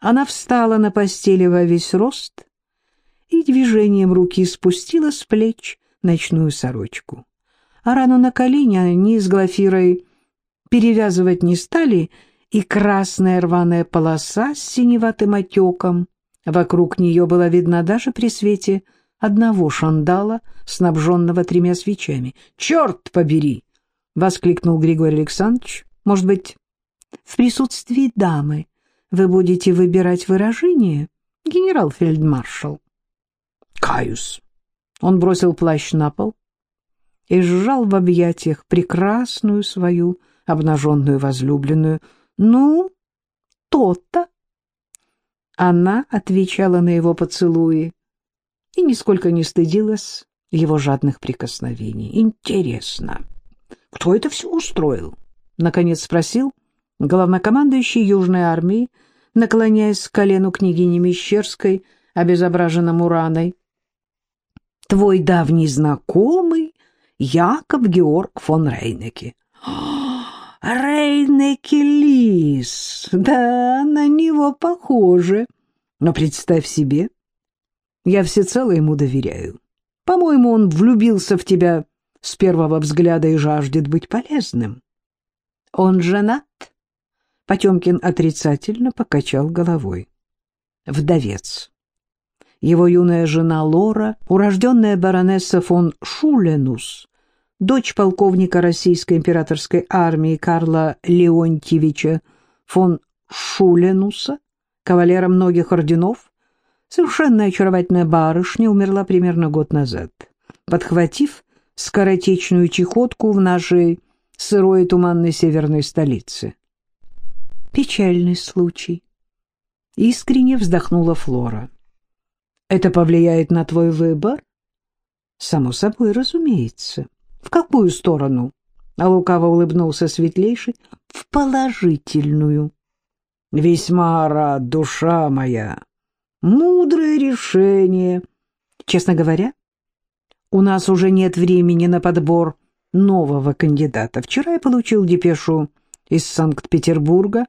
Она встала на постели во весь рост и движением руки спустила с плеч ночную сорочку. А рану на колени они с Глафирой перевязывать не стали, и красная рваная полоса с синеватым отеком вокруг нее была видна даже при свете одного шандала, снабженного тремя свечами. «Черт побери!» — воскликнул Григорий Александрович. «Может быть, в присутствии дамы вы будете выбирать выражение, генерал-фельдмаршал?» «Каюсь!» Он бросил плащ на пол и сжал в объятиях прекрасную свою обнаженную возлюбленную. «Ну, то-то!» Она отвечала на его поцелуи и нисколько не стыдилась его жадных прикосновений. «Интересно, кто это все устроил?» — наконец спросил главнокомандующий Южной армии, наклоняясь к колену княгини Мещерской, обезображенному раной. «Твой давний знакомый Яков Георг фон Рейнеке». Рейнеке Лис, да, на него похоже. Но представь себе, я всецело ему доверяю. По-моему, он влюбился в тебя с первого взгляда и жаждет быть полезным. Он женат? Потемкин отрицательно покачал головой. Вдовец. Его юная жена Лора, урожденная баронесса фон Шуленус, дочь полковника российской императорской армии Карла Леонтьевича фон Шуленуса, кавалера многих орденов, совершенно очаровательная барышня умерла примерно год назад, подхватив скоротечную чехотку в нашей сырой и туманной северной столице. Печальный случай. Искренне вздохнула Флора. Это повлияет на твой выбор? Само собой, разумеется. В какую сторону? А лукаво улыбнулся светлейший. В положительную. Весьма рад, душа моя. Мудрое решение. Честно говоря, у нас уже нет времени на подбор нового кандидата. Вчера я получил депешу из Санкт-Петербурга.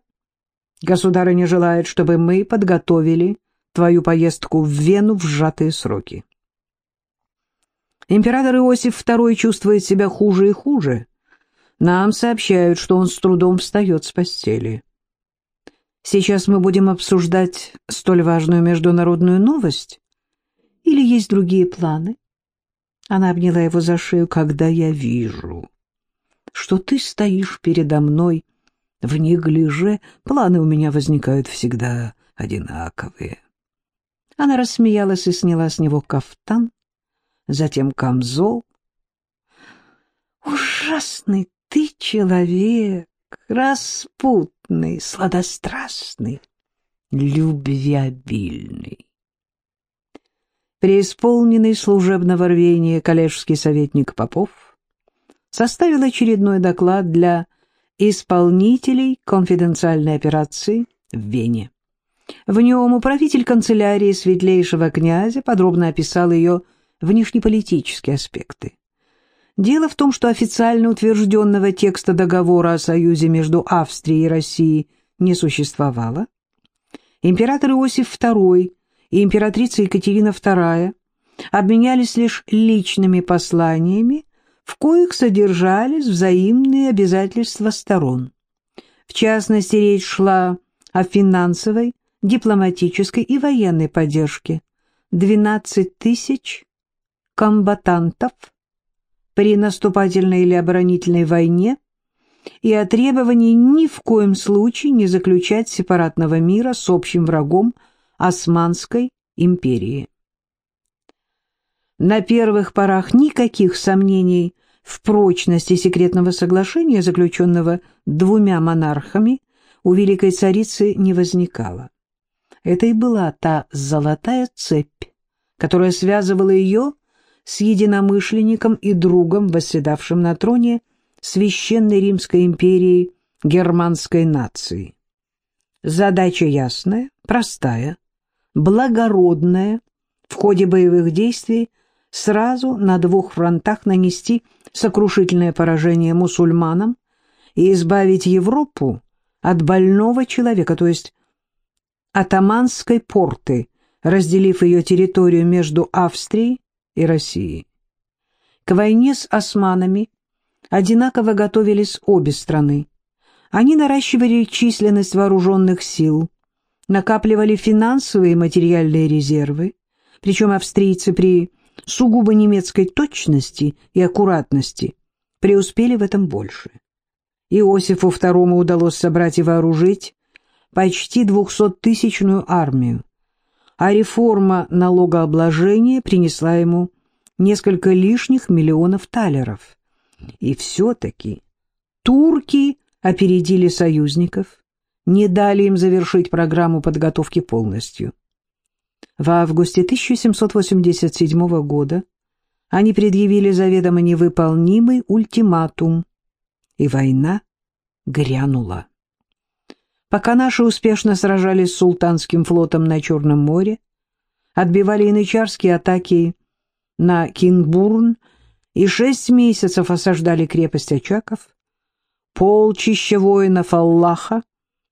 Государыня желает, чтобы мы подготовили твою поездку в Вену в сжатые сроки. Император Иосиф II чувствует себя хуже и хуже. Нам сообщают, что он с трудом встает с постели. Сейчас мы будем обсуждать столь важную международную новость? Или есть другие планы? Она обняла его за шею, когда я вижу, что ты стоишь передо мной в неглиже, планы у меня возникают всегда одинаковые. Она рассмеялась и сняла с него кафтан, затем камзол. «Ужасный ты человек, распутный, сладострастный, любвеобильный». Преисполненный служебного рвения коллежский советник Попов составил очередной доклад для исполнителей конфиденциальной операции в Вене. В нем управитель канцелярии светлейшего князя подробно описал ее внешнеполитические аспекты. Дело в том, что официально утвержденного текста договора о союзе между Австрией и Россией не существовало. Император Иосиф II и императрица Екатерина II обменялись лишь личными посланиями, в коих содержались взаимные обязательства сторон. В частности, речь шла о финансовой, дипломатической и военной поддержке. 12 тысяч комбатантов при наступательной или оборонительной войне и о требовании ни в коем случае не заключать сепаратного мира с общим врагом Османской империи. На первых порах никаких сомнений в прочности секретного соглашения, заключенного двумя монархами, у великой царицы не возникало. Это и была та золотая цепь, которая связывала ее с единомышленником и другом, восседавшим на троне Священной Римской империи германской нации. Задача ясная, простая, благородная, в ходе боевых действий сразу на двух фронтах нанести сокрушительное поражение мусульманам и избавить Европу от больного человека, то есть атаманской порты, разделив ее территорию между Австрией и Россией. К войне с османами одинаково готовились обе страны. Они наращивали численность вооруженных сил, накапливали финансовые и материальные резервы, причем австрийцы при сугубо немецкой точности и аккуратности преуспели в этом больше. Иосифу II удалось собрать и вооружить почти двухсоттысячную армию, а реформа налогообложения принесла ему несколько лишних миллионов талеров. И все-таки турки опередили союзников, не дали им завершить программу подготовки полностью. В августе 1787 года они предъявили заведомо невыполнимый ультиматум, и война грянула. Пока наши успешно сражались с султанским флотом на Черном море, отбивали янычарские атаки на Кингбурн и шесть месяцев осаждали крепость Очаков, полчища воинов Аллаха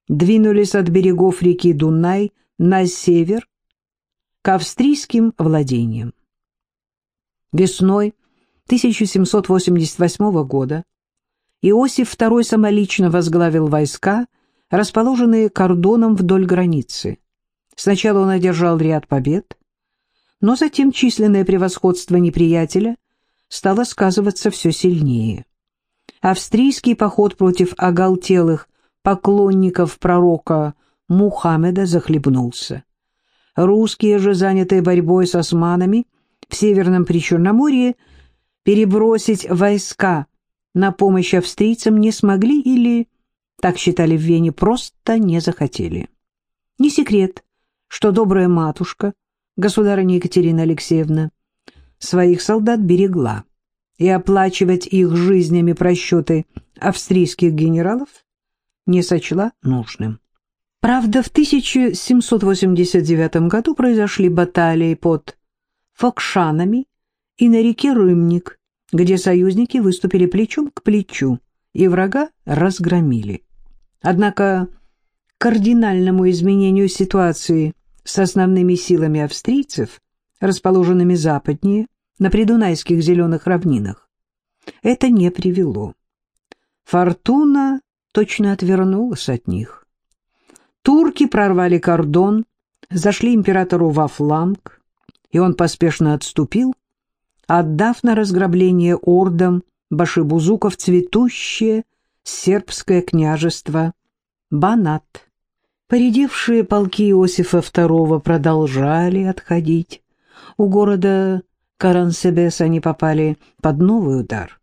двинулись от берегов реки Дунай на север к австрийским владениям. Весной 1788 года Иосиф II самолично возглавил войска, расположенные кордоном вдоль границы. Сначала он одержал ряд побед, но затем численное превосходство неприятеля стало сказываться все сильнее. Австрийский поход против оголтелых поклонников пророка Мухаммеда захлебнулся. Русские же, занятые борьбой с османами в Северном Причерноморье, перебросить войска на помощь австрийцам не смогли или, так считали в Вене, просто не захотели. Не секрет, что добрая матушка, государыня Екатерина Алексеевна, своих солдат берегла, и оплачивать их жизнями просчеты австрийских генералов не сочла нужным. Правда, в 1789 году произошли баталии под Фокшанами и на реке Рымник, где союзники выступили плечом к плечу и врага разгромили. Однако кардинальному изменению ситуации с основными силами австрийцев, расположенными западнее, на придунайских зеленых равнинах, это не привело. Фортуна точно отвернулась от них. Турки прорвали кордон, зашли императору во фланг, и он поспешно отступил, отдав на разграбление ордам башибузуков цветущее сербское княжество Банат. Поредевшие полки Иосифа II продолжали отходить. У города Карансебес они попали под новый удар.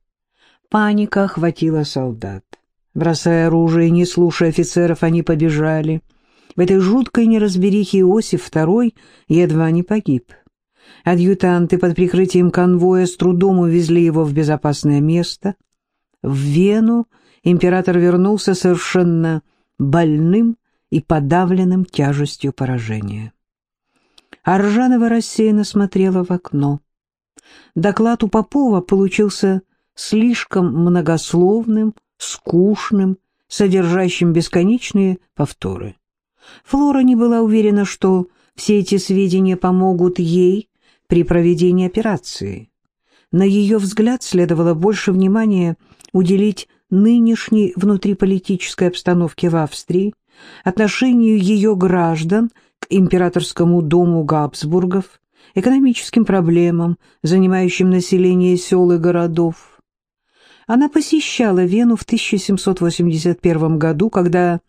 Паника охватила солдат. Бросая оружие не слушая офицеров, они побежали. В этой жуткой неразберихе Иосиф II едва не погиб. Адъютанты под прикрытием конвоя с трудом увезли его в безопасное место. В Вену император вернулся совершенно больным и подавленным тяжестью поражения. Аржанова рассеянно смотрела в окно. Доклад у Попова получился слишком многословным, скучным, содержащим бесконечные повторы. Флора не была уверена, что все эти сведения помогут ей при проведении операции. На ее взгляд следовало больше внимания уделить нынешней внутриполитической обстановке в Австрии, отношению ее граждан к императорскому дому Габсбургов, экономическим проблемам, занимающим население сел и городов. Она посещала Вену в 1781 году, когда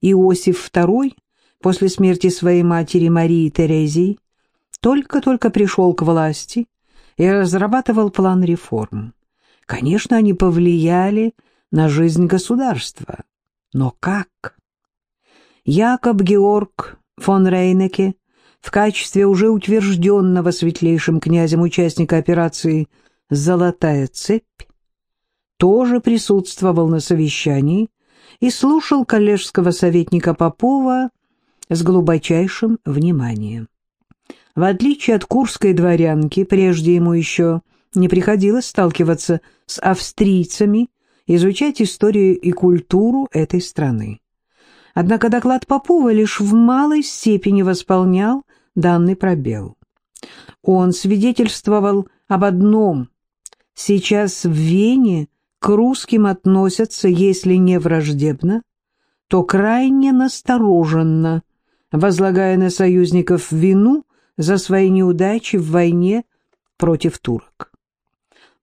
Иосиф II, после смерти своей матери Марии Терезии, только-только пришел к власти и разрабатывал план реформ. Конечно, они повлияли на жизнь государства. Но как? Якоб Георг фон Рейнеке в качестве уже утвержденного светлейшим князем участника операции «Золотая цепь» тоже присутствовал на совещании и слушал коллежского советника Попова с глубочайшим вниманием. В отличие от курской дворянки, прежде ему еще не приходилось сталкиваться с австрийцами, изучать историю и культуру этой страны. Однако доклад Попова лишь в малой степени восполнял данный пробел. Он свидетельствовал об одном. Сейчас в Вене к русским относятся, если не враждебно, то крайне настороженно, возлагая на союзников вину за свои неудачи в войне против турок.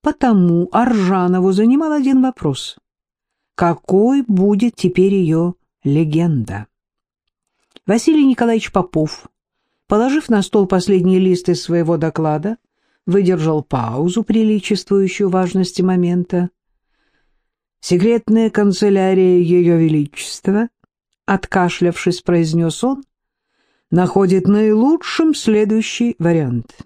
Потому Аржанову занимал один вопрос. Какой будет теперь ее легенда? Василий Николаевич Попов, положив на стол последний лист из своего доклада, выдержал паузу, приличествующую важности момента. «Секретная канцелярия Ее Величества», — откашлявшись, произнес он, — находит наилучшим следующий вариант.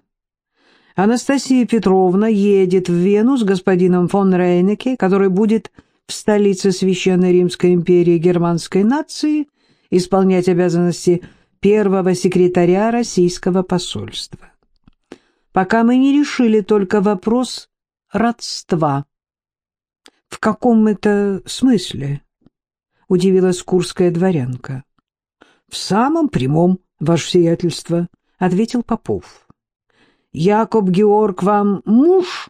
Анастасия Петровна едет в Вену с господином фон Рейнеке, который будет в столице Священной Римской империи германской нации исполнять обязанности первого секретаря российского посольства пока мы не решили только вопрос родства. — В каком это смысле? — удивилась курская дворянка. — В самом прямом, ваше сиятельство, — ответил Попов. — Якоб Георг вам муж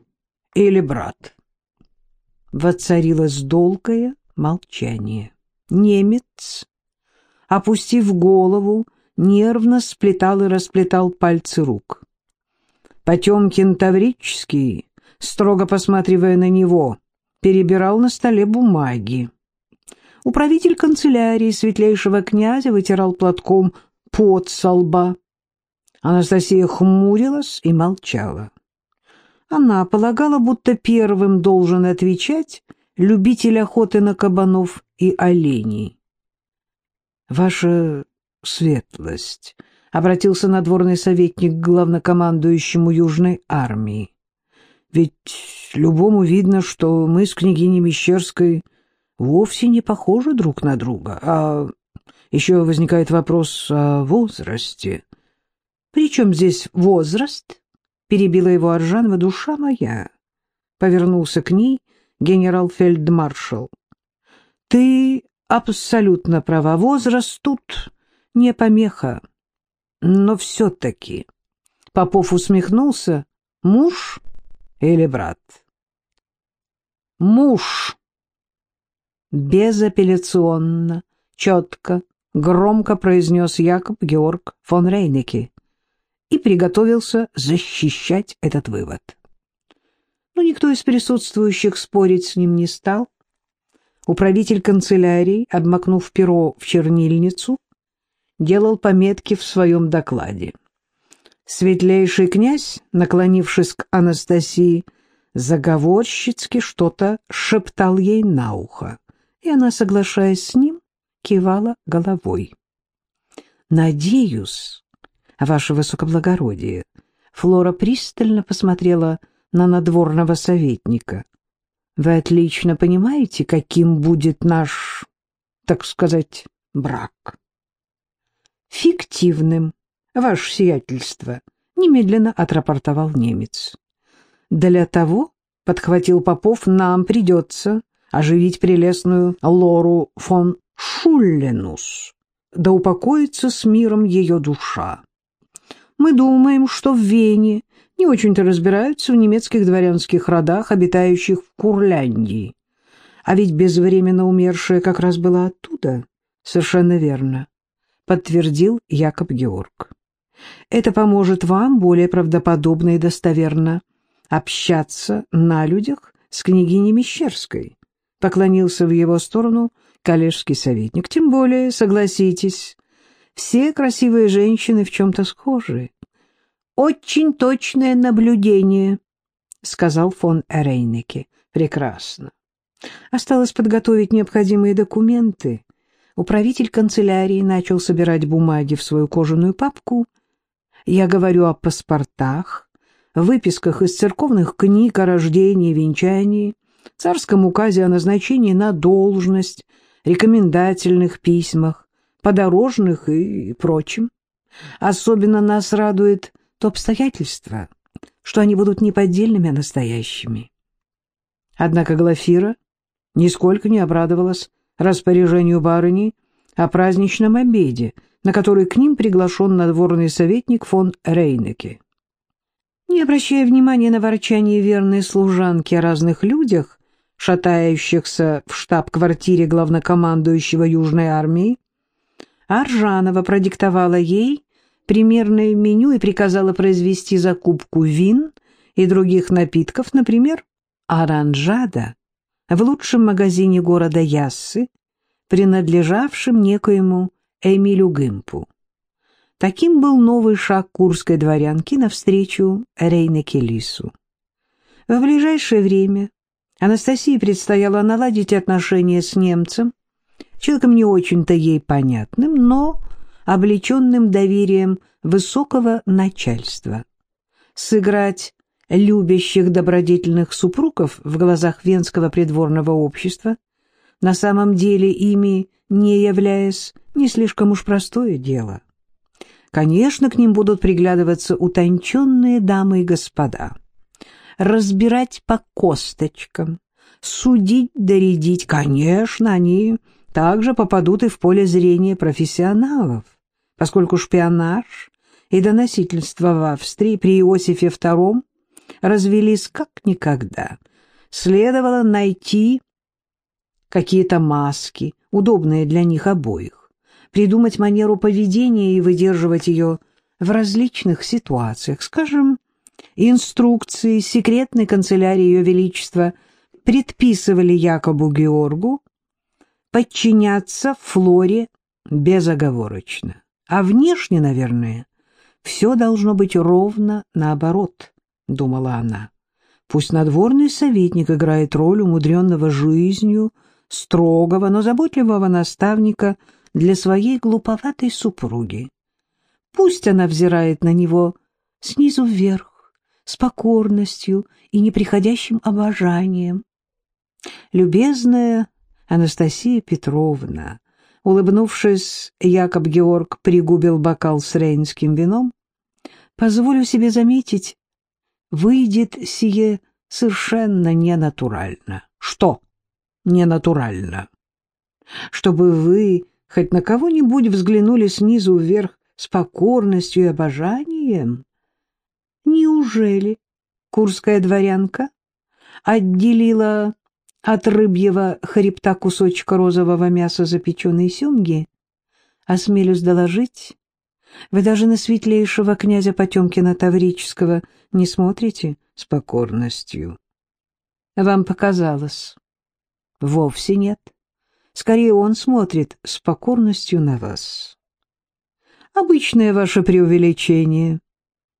или брат? Воцарилось долгое молчание. Немец, опустив голову, нервно сплетал и расплетал пальцы рук. Потемкин Таврический, строго посматривая на него, перебирал на столе бумаги. Управитель канцелярии светлейшего князя вытирал платком пот со лба. Анастасия хмурилась и молчала. Она полагала, будто первым должен отвечать любитель охоты на кабанов и оленей. «Ваша светлость», — обратился надворный советник к главнокомандующему Южной армии. «Ведь любому видно, что мы с княгиней Мещерской вовсе не похожи друг на друга, а еще возникает вопрос о возрасте». «При чем здесь возраст?» — перебила его Аржанова душа моя. Повернулся к ней генерал-фельдмаршал. «Ты абсолютно права. Возраст тут не помеха. Но все-таки Попов усмехнулся. Муж или брат? Муж. Безапелляционно, четко, громко произнес Якоб Георг фон Рейнеке и приготовился защищать этот вывод. Но никто из присутствующих спорить с ним не стал. Управитель канцелярии, обмакнув перо в чернильницу, делал пометки в своем докладе. Светлейший князь, наклонившись к Анастасии, заговорщицки что-то шептал ей на ухо, и она, соглашаясь с ним, кивала головой. «Надеюсь, ваше высокоблагородие», Флора пристально посмотрела на надворного советника. «Вы отлично понимаете, каким будет наш, так сказать, брак?» фиктивным, ваше сиятельство, немедленно отрапортовал немец. Для того, подхватил Попов, нам придется оживить прелестную Лору фон Шулленус, да упокоится с миром ее душа. Мы думаем, что в Вене не очень-то разбираются в немецких дворянских родах, обитающих в Курляндии. А ведь безвременно умершая как раз была оттуда. Совершенно верно подтвердил Якоб Георг. Это поможет вам более правдоподобно и достоверно общаться на людях с княгиней Мещерской, поклонился в его сторону коллежский советник. Тем более, согласитесь, все красивые женщины в чем-то схожи. Очень точное наблюдение, сказал фон Эрейнеке. Прекрасно. Осталось подготовить необходимые документы Управитель канцелярии начал собирать бумаги в свою кожаную папку. Я говорю о паспортах, выписках из церковных книг о рождении, венчании, царском указе о назначении на должность, рекомендательных письмах, подорожных и прочем. Особенно нас радует то обстоятельство, что они будут не поддельными, а настоящими. Однако Глафира нисколько не обрадовалась распоряжению барыни о праздничном обеде, на который к ним приглашен надворный советник фон Рейнеке. Не обращая внимания на ворчание верной служанки о разных людях, шатающихся в штаб-квартире главнокомандующего Южной армии, Аржанова продиктовала ей примерное меню и приказала произвести закупку вин и других напитков, например, оранжада, в лучшем магазине города Яссы, принадлежавшем некоему Эмилю Гымпу. Таким был новый шаг курской дворянки навстречу Рейне Келису. В ближайшее время Анастасии предстояло наладить отношения с немцем, человеком не очень-то ей понятным, но облеченным доверием высокого начальства. Сыграть любящих добродетельных супругов в глазах венского придворного общества, на самом деле ими не являясь не слишком уж простое дело. Конечно, к ним будут приглядываться утонченные дамы и господа разбирать по косточкам, судить, доредить. Конечно, они также попадут и в поле зрения профессионалов, поскольку шпионаж и доносительство в Австрии при Иосифе II развелись как никогда. Следовало найти какие-то маски, удобные для них обоих, придумать манеру поведения и выдерживать ее в различных ситуациях, скажем, Инструкции секретной канцелярии Ее Величества предписывали Якобу Георгу подчиняться Флоре безоговорочно. А внешне, наверное, все должно быть ровно наоборот, думала она. Пусть надворный советник играет роль умудренного жизнью, строгого, но заботливого наставника для своей глуповатой супруги. Пусть она взирает на него снизу вверх, с покорностью и неприходящим обожанием. Любезная Анастасия Петровна, улыбнувшись, Якоб Георг пригубил бокал с рейнским вином, позволю себе заметить, выйдет сие совершенно ненатурально. Что ненатурально? Чтобы вы хоть на кого-нибудь взглянули снизу вверх с покорностью и обожанием? Неужели курская дворянка отделила от рыбьего хребта кусочка розового мяса запеченной семги? Осмелюсь доложить, вы даже на светлейшего князя Потемкина Таврического не смотрите с покорностью. Вам показалось. Вовсе нет. Скорее, он смотрит с покорностью на вас. Обычное ваше преувеличение.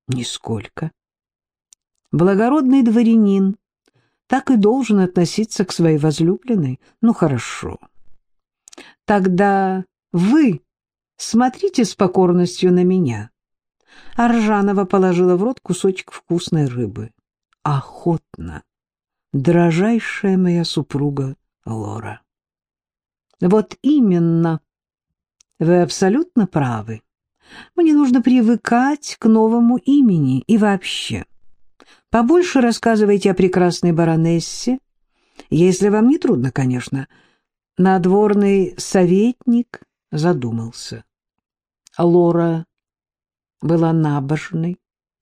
Нисколько. Благородный дворянин так и должен относиться к своей возлюбленной. Ну, хорошо. Тогда вы смотрите с покорностью на меня. Аржанова положила в рот кусочек вкусной рыбы. Охотно. Дорожайшая моя супруга Лора. Вот именно. Вы абсолютно правы. Мне нужно привыкать к новому имени и вообще. Побольше рассказывайте о прекрасной баронессе, если вам не трудно, конечно. Надворный советник задумался. Лора была набожной,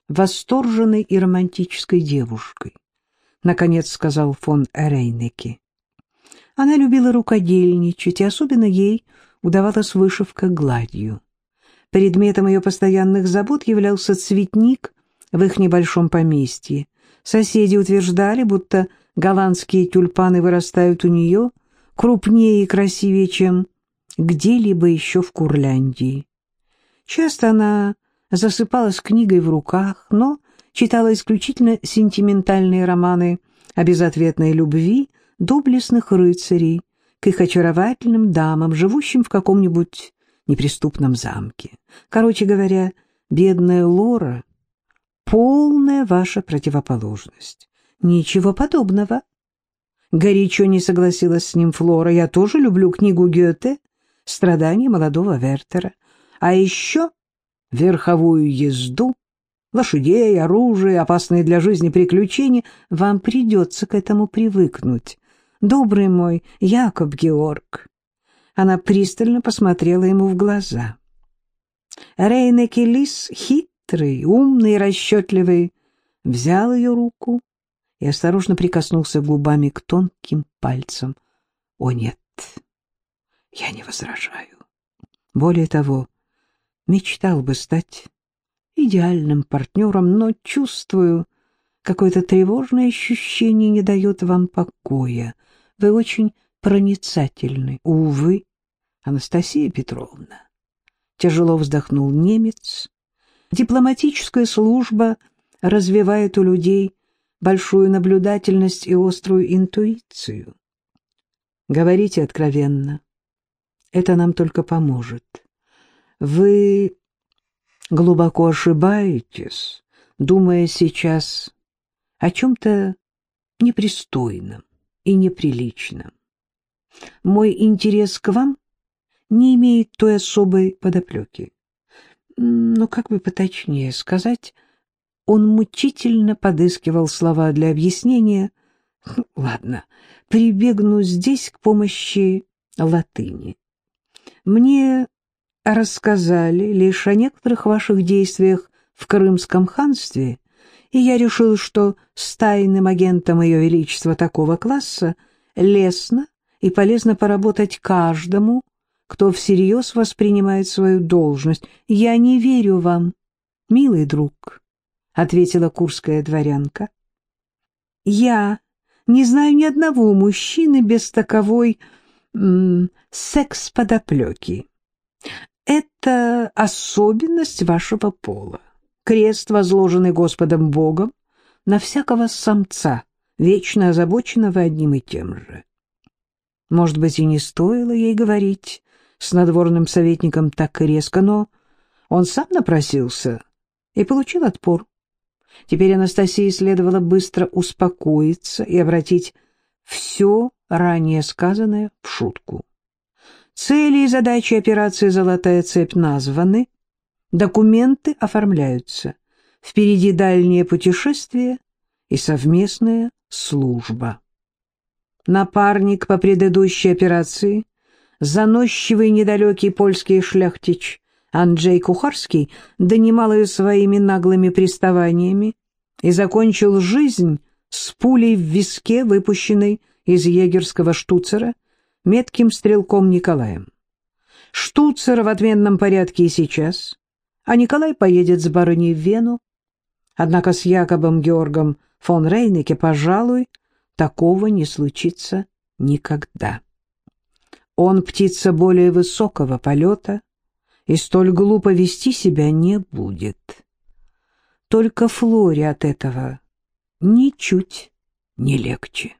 восторженной и романтической девушкой, наконец сказал фон Рейнеке. Она любила рукодельничать, и особенно ей удавалась вышивка гладью. Предметом ее постоянных забот являлся цветник в их небольшом поместье. Соседи утверждали, будто голландские тюльпаны вырастают у нее крупнее и красивее, чем где-либо еще в Курляндии. Часто она засыпалась книгой в руках, но читала исключительно сентиментальные романы о безответной любви доблестных рыцарей к их очаровательным дамам, живущим в каком-нибудь неприступном замке. Короче говоря, бедная Лора — полная ваша противоположность. Ничего подобного. Горячо не согласилась с ним Флора. Я тоже люблю книгу Гёте «Страдания молодого Вертера». А еще верховую езду, лошадей, оружие, опасные для жизни приключения. Вам придется к этому привыкнуть. Добрый мой Якоб Георг. Она пристально посмотрела ему в глаза. Рейнеки Лис, хитрый, умный расчетливый, взял ее руку и осторожно прикоснулся губами к тонким пальцам. О нет, я не возражаю. Более того, мечтал бы стать идеальным партнером, но чувствую, какое-то тревожное ощущение не дает вам покоя. Вы очень проницательны. Увы, Анастасия Петровна. Тяжело вздохнул немец. Дипломатическая служба развивает у людей большую наблюдательность и острую интуицию. Говорите откровенно. Это нам только поможет. Вы глубоко ошибаетесь, думая сейчас о чем-то непристойном и неприличном. Мой интерес к вам не имеет той особой подоплеки. Но как бы поточнее сказать, он мучительно подыскивал слова для объяснения. Ладно, прибегну здесь к помощи латыни. Мне рассказали лишь о некоторых ваших действиях в Крымском ханстве, и я решил, что с тайным агентом Ее Величества такого класса лестно и полезно поработать каждому, кто всерьез воспринимает свою должность. Я не верю вам, милый друг, — ответила курская дворянка. Я не знаю ни одного мужчины без таковой секс-подоплеки. Это особенность вашего пола. Крест, возложенный Господом Богом, на всякого самца, вечно озабоченного одним и тем же. Может быть, и не стоило ей говорить с надворным советником так резко, но он сам напросился и получил отпор. Теперь Анастасии следовало быстро успокоиться и обратить все ранее сказанное в шутку. Цели и задачи операции «Золотая цепь» названы, документы оформляются. Впереди дальнее путешествие и совместная служба. Напарник по предыдущей операции, заносчивый недалекий польский шляхтич Анджей Кухарский, донимал ее своими наглыми приставаниями и закончил жизнь с пулей в виске, выпущенной из егерского штуцера, метким стрелком Николаем. Штуцер в отменном порядке и сейчас, а Николай поедет с барыней в Вену. Однако с Якобом Георгом фон Рейнеке, пожалуй, такого не случится никогда. Он птица более высокого полета и столь глупо вести себя не будет. Только Флоре от этого ничуть не легче.